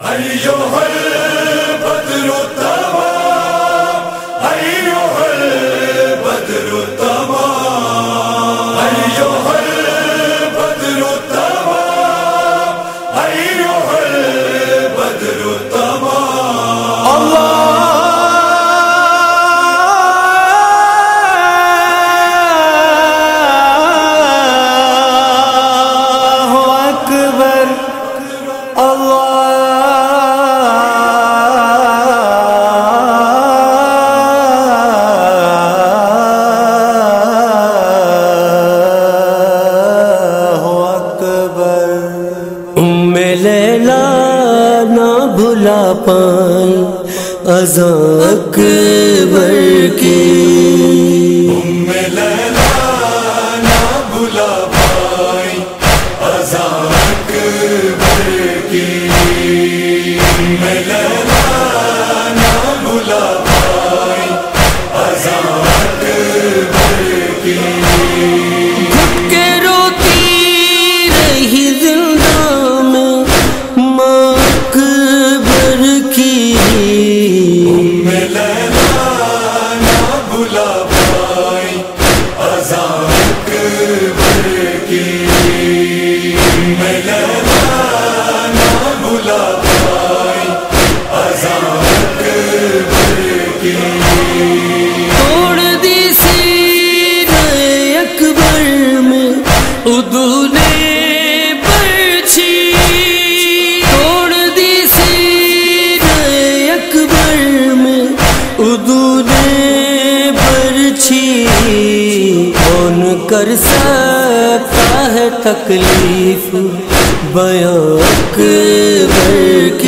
أيها نہ پائی پائیں ازاں اکبر کی توڑ دی اکبر میں ادو نے پرچھی توڑ دی اکبر میں ادو نے پرچھی کون کر سکتا ہے تکلیف بیان اکبر کی؟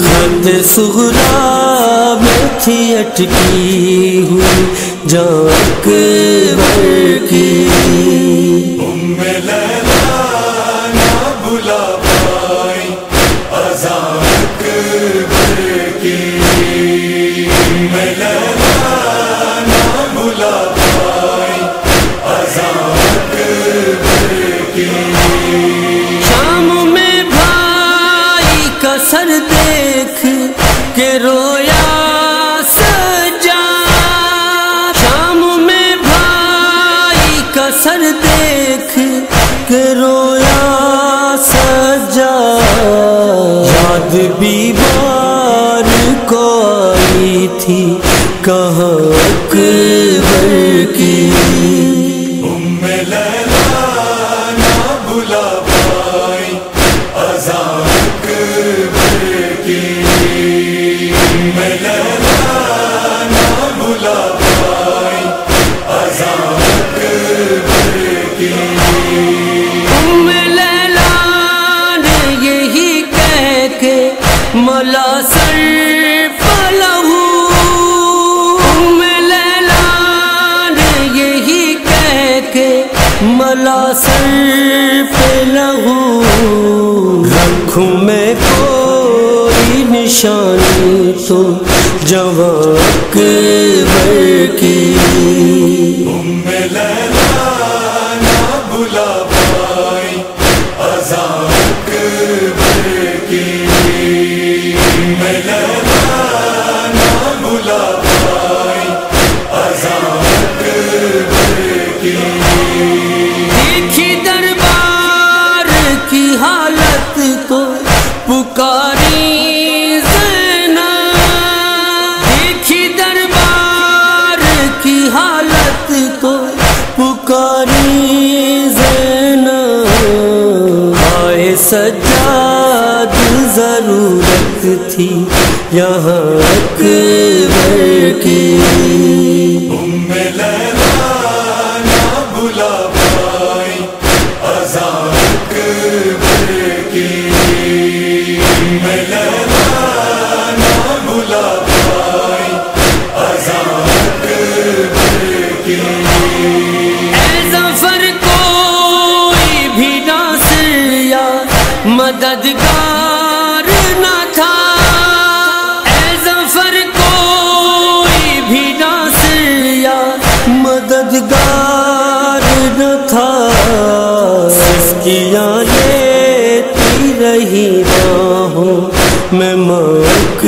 خط سغرا میں تھی اٹکی ہوئی جاک کی۔ اثر سر دیکھ کے رویا سجا۔ شام میں بھائی کا سر دیکھ کے رویا سجا۔ یاد بھی یہی کہہ کے ملا سر یہی کہہ کے ملا سر لہو رکھوں میں کوئی نشانی تو جوان کی سجاد ضرورت تھی یہاں اکبر کی مددگار نہ تھا۔ اے ظفر، کوئی بھی ناصر یا مددگار نہ تھا۔ سسکیاں لیتی رہی راہوں میں مک